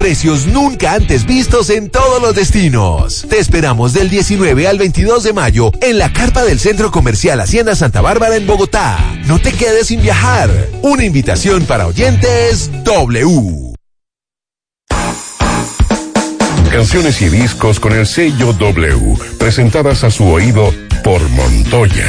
Precios nunca antes vistos en todos los destinos. Te esperamos del 19 al 22 de mayo en la carpa del Centro Comercial Hacienda Santa Bárbara en Bogotá. No te quedes sin viajar. Una invitación para oyentes W. Canciones y discos con el sello W, presentadas a su oído por Montoya.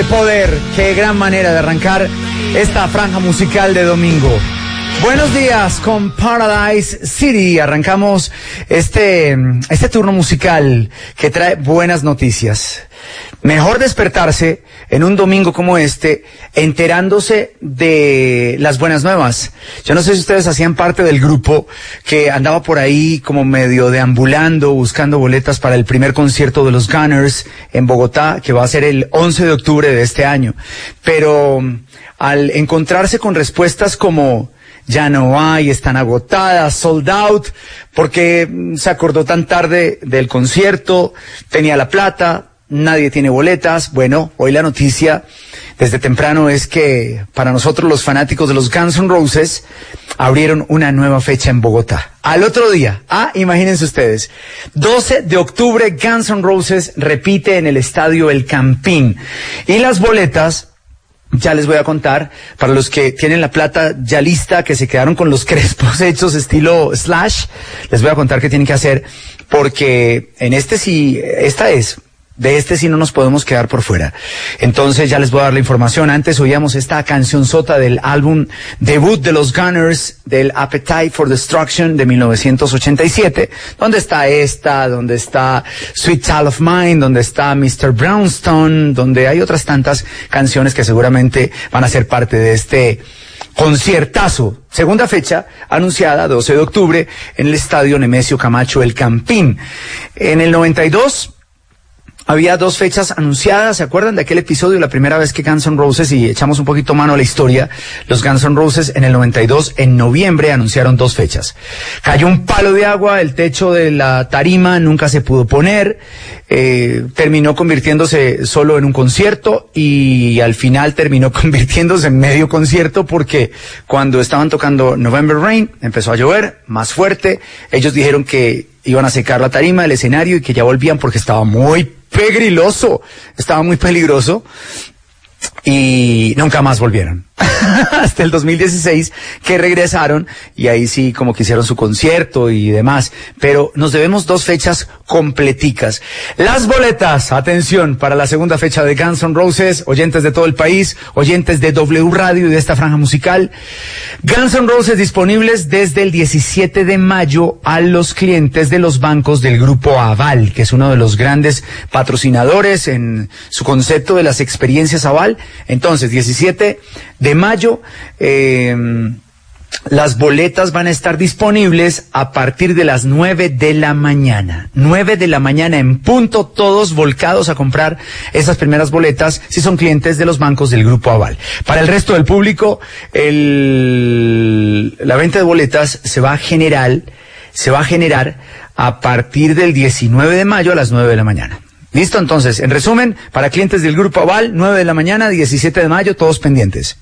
Qué poder, qué gran manera de arrancar esta franja musical de domingo. Buenos días con Paradise City. Arrancamos este, este turno musical que trae buenas noticias. Mejor despertarse en un domingo como este enterándose de las buenas nuevas. Yo no sé si ustedes hacían parte del grupo que andaba por ahí como medio deambulando, buscando boletas para el primer concierto de los Gunners en Bogotá, que va a ser el 11 de octubre de este año. Pero al encontrarse con respuestas como ya no hay, están agotadas, sold out, porque se acordó tan tarde del concierto, tenía la plata, nadie tiene boletas. Bueno, hoy la noticia desde temprano es que para nosotros los fanáticos de los Guns N' Roses abrieron una nueva fecha en Bogotá. Al otro día, ah, imagínense ustedes, 12 de octubre Guns N' Roses repite en el estadio El Campín y las boletas ya les voy a contar, para los que tienen la plata ya lista, que se quedaron con los crespos hechos estilo slash, les voy a contar qué tienen que hacer, porque en este sí, esta es de este sí no nos podemos quedar por fuera. Entonces ya les voy a dar la información. Antes oíamos esta canción sota del álbum debut de los Gunners del Appetite for Destruction de 1987. ¿Dónde está esta? ¿Dónde está Sweet Child of Mine? ¿Dónde está Mr. Brownstone? Donde hay otras tantas canciones que seguramente van a ser parte de este conciertazo. Segunda fecha anunciada, 12 de octubre, en el estadio Nemesio Camacho El Campín. En el 92 había dos fechas anunciadas, ¿se acuerdan de aquel episodio, la primera vez que Guns N' Roses, y echamos un poquito mano a la historia, los Guns N' Roses en el 92, en noviembre, anunciaron dos fechas. Cayó un palo de agua, el techo de la tarima nunca se pudo poner, eh, terminó convirtiéndose solo en un concierto y al final terminó convirtiéndose en medio concierto porque cuando estaban tocando November Rain empezó a llover más fuerte, ellos dijeron que iban a secar la tarima, el escenario y que ya volvían porque estaba muy pegriloso, estaba muy peligroso y nunca más volvieron. Hasta el 2016 que regresaron y ahí sí como que hicieron su concierto y demás. Pero nos debemos dos fechas completicas. Las boletas, atención, para la segunda fecha de Guns N' Roses, oyentes de todo el país, oyentes de W Radio y de esta franja musical. Guns N' Roses disponibles desde el 17 de mayo a los clientes de los bancos del grupo Aval, que es uno de los grandes patrocinadores en su concepto de las experiencias Aval. Entonces, 17 de mayo, eh, las boletas van a estar disponibles a partir de las 9 de la mañana. 9 de la mañana en punto, todos volcados a comprar esas primeras boletas si son clientes de los bancos del Grupo Aval. Para el resto del público, la venta de boletas se va a generar, se va a generar a partir del 19 de mayo a las 9 de la mañana. Listo, entonces, en resumen, para clientes del Grupo Aval, 9 de la mañana, 17 de mayo, todos pendientes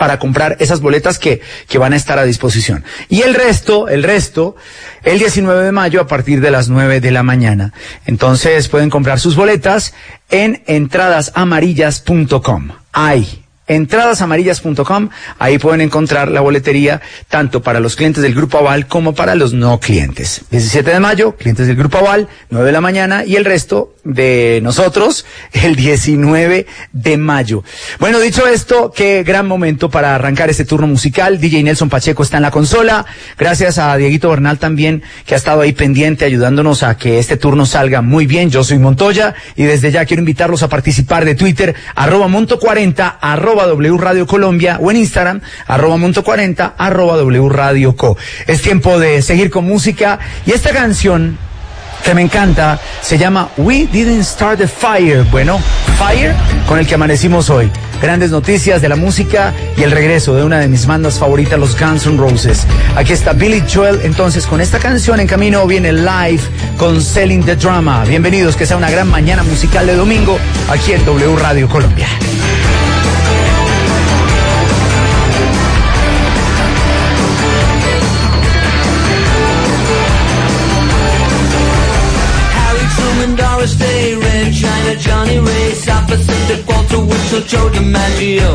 para comprar esas boletas que, que van a estar a disposición. Y el resto, el resto, el 19 de mayo a partir de las 9 de la mañana. Entonces pueden comprar sus boletas en entradasamarillas.com. Hay entradasamarillas.com. Ahí pueden encontrar la boletería tanto para los clientes del Grupo Aval como para los no clientes. 17 de mayo, clientes del Grupo Aval, 9 de la mañana y el resto de nosotros el 19 de mayo. Bueno, dicho esto, qué gran momento para arrancar este turno musical. DJ Nelson Pacheco está en la consola. Gracias a Dieguito Bernal también, que ha estado ahí pendiente ayudándonos a que este turno salga muy bien. Yo soy Montoya y desde ya quiero invitarlos a participar de Twitter, arroba Monto40, arroba W Radio Colombia o en Instagram, arroba Monto40, arroba W Radio Co. Es tiempo de seguir con música y esta canción que me encanta se llama We Didn't Start the Fire. Bueno, Fire con el que amanecimos hoy. Grandes noticias de la música y el regreso de una de mis bandas favoritas, los Guns N' Roses. Aquí está Billy Joel, entonces con esta canción en camino viene live con Selling the Drama. Bienvenidos, que sea una gran mañana musical de domingo aquí en W Radio Colombia. Johnny Ray, South Pacific, Walter Winchell, Joe DiMaggio.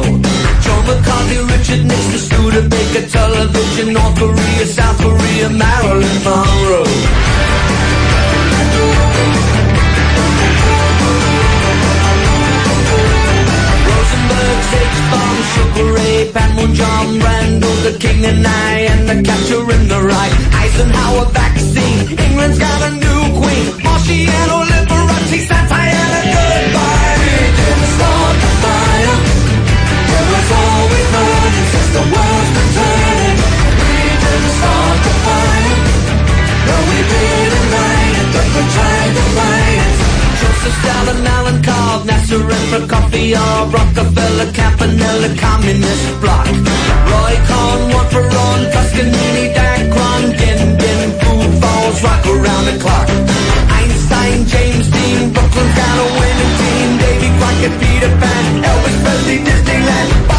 Joe McCarthy, Richard Nixon, Studebaker, Television, North Korea, South Korea, Marilyn Monroe. six bomb Sugar Ray, Panmon, John Randall, the King and I, and the catcher in the rye. Eisenhower vaccine, England's got Nazareth for coffee or Rockefeller, Campanella, Communist Bloc. Roy Cohn, one for on, Toscanini, Dacron, Gendon, Food Falls, rock around the clock. Einstein, James Dean, Brooklyn's got a winning team, Davy Crockett, Peter Pan, Elvis Presley, Disneyland.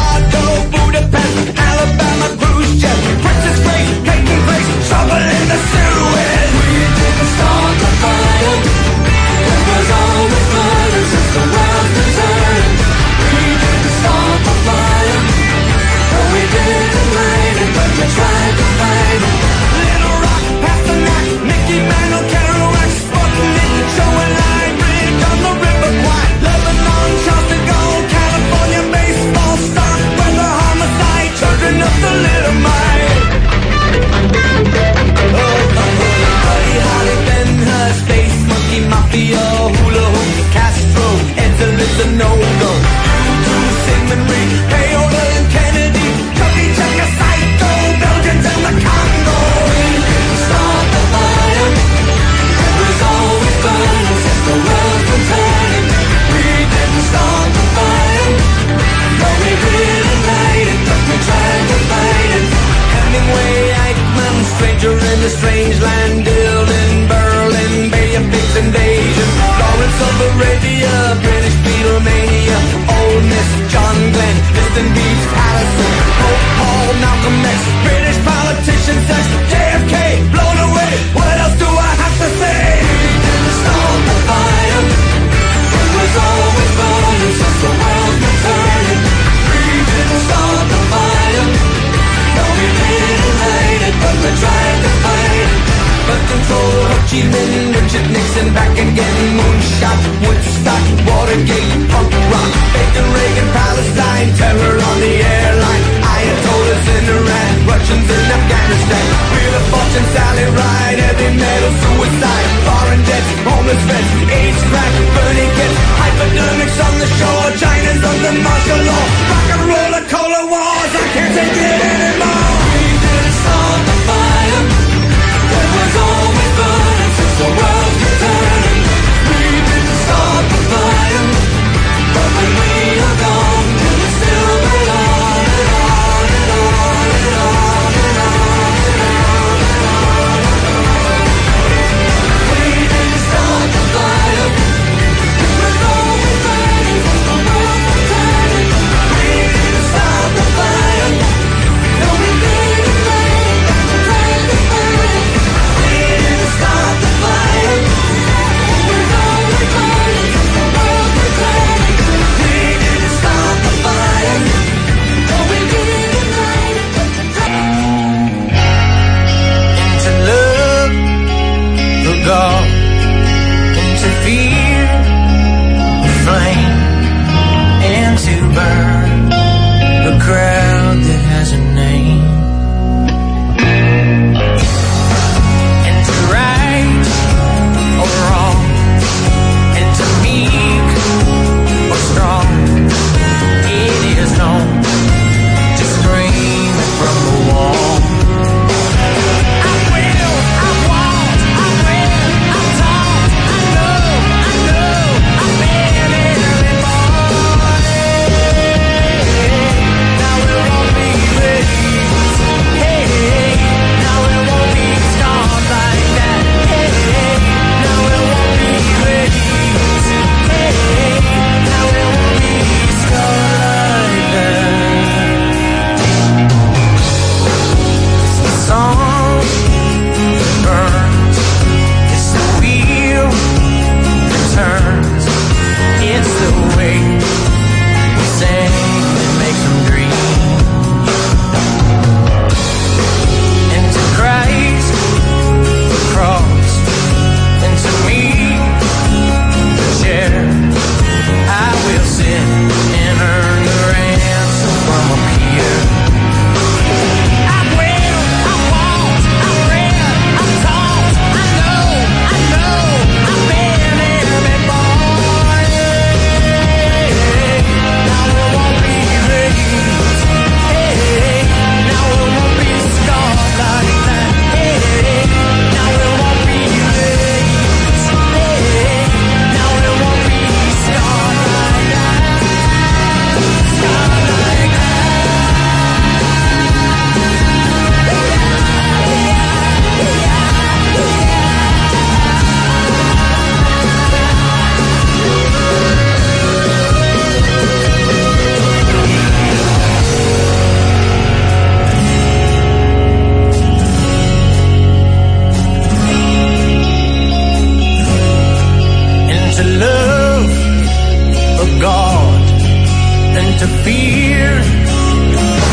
To fear,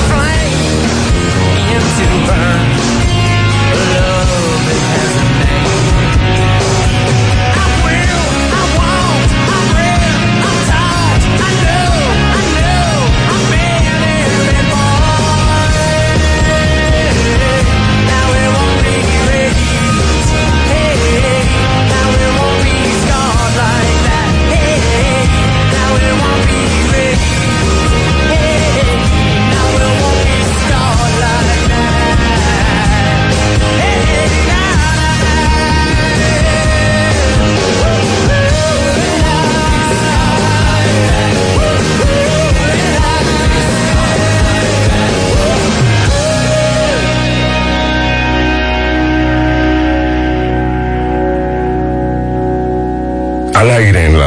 flame into burn.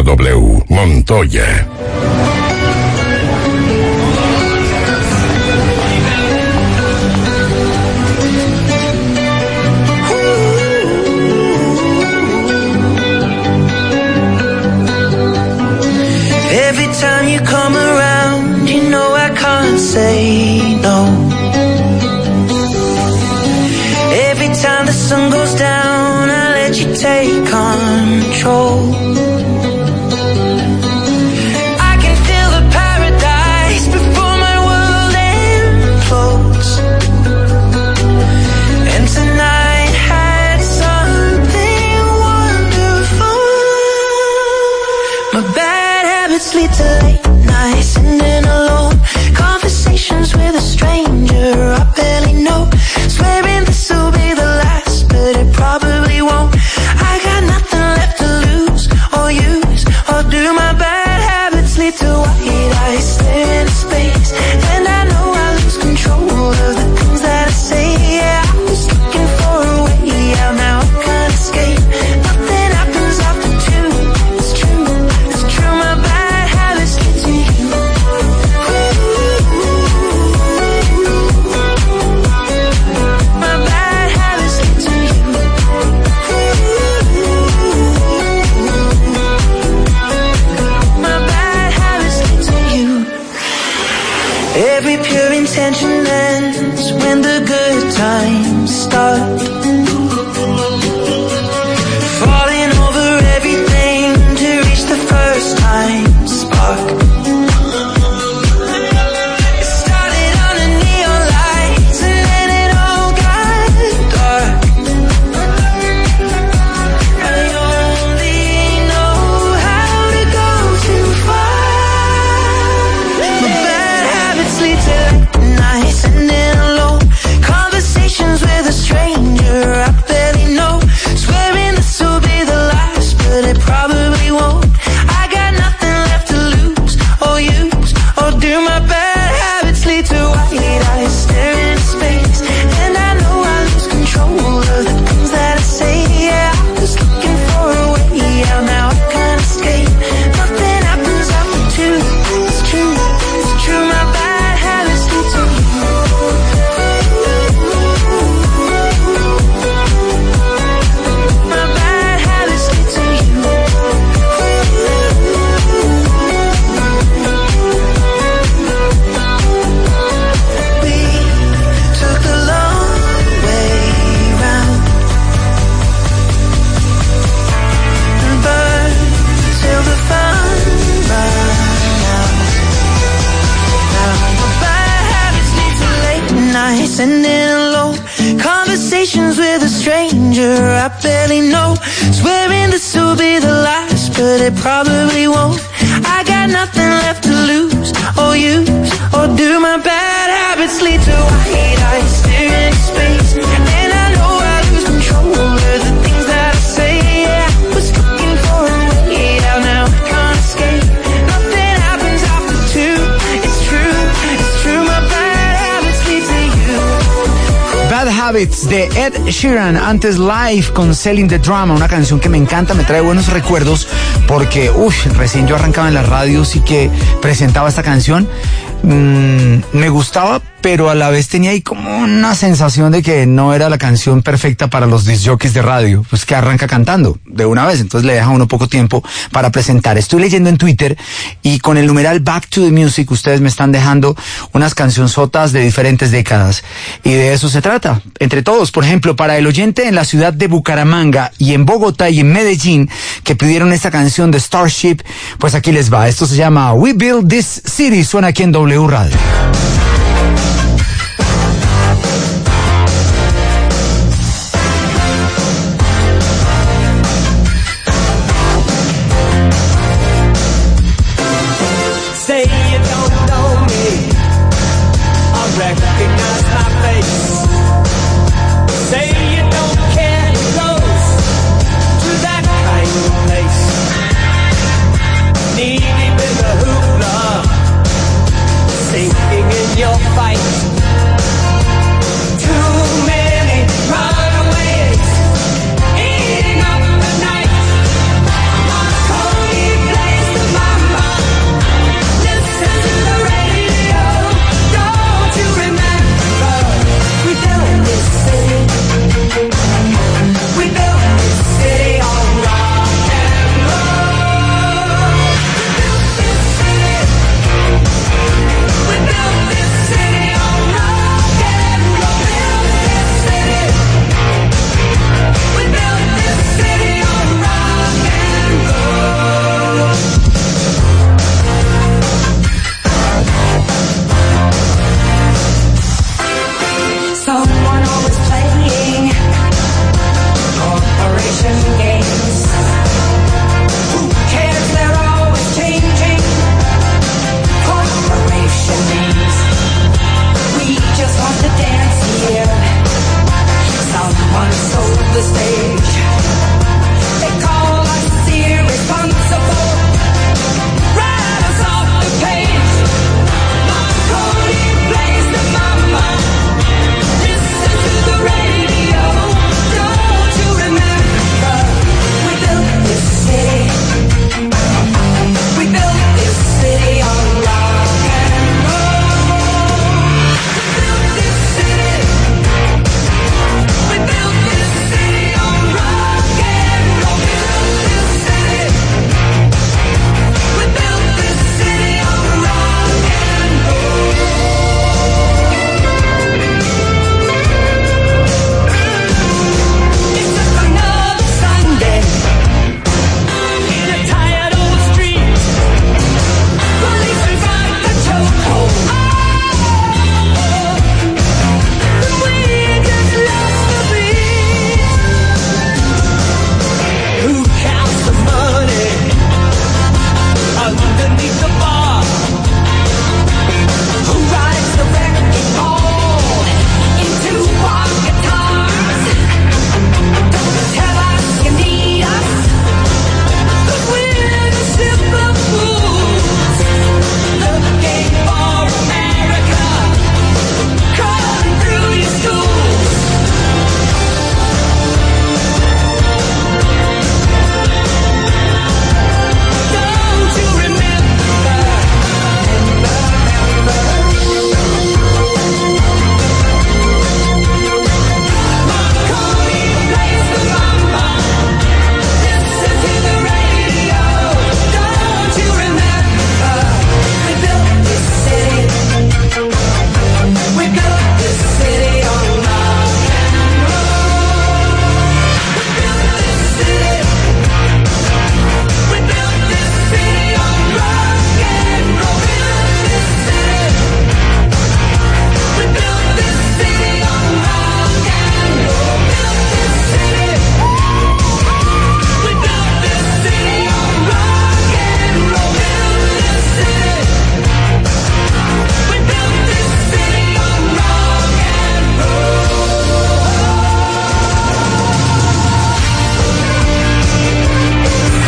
W. Montoya. Sleep till late nights, and alone. bad habits de Ed Sheeran, antes live con Selling the Drama, una canción que me encanta, me trae buenos recuerdos porque, uff, recién yo arrancaba en las radios y que presentaba esta canción. Mm, me gustaba pero a la vez tenía ahí como una sensación de que no era la canción perfecta para los disjockeys de radio, pues que arranca cantando de una vez, entonces le deja uno poco tiempo para presentar. Estoy leyendo en Twitter y con el numeral Back to the Music ustedes me están dejando unas cancionzotas de diferentes décadas y de eso se trata. Entre todos, por ejemplo, para el oyente en la ciudad de Bucaramanga y en Bogotá y en Medellín que pidieron esta canción de Starship, pues aquí les va. Esto se llama We Build This City, suena aquí en W Radio.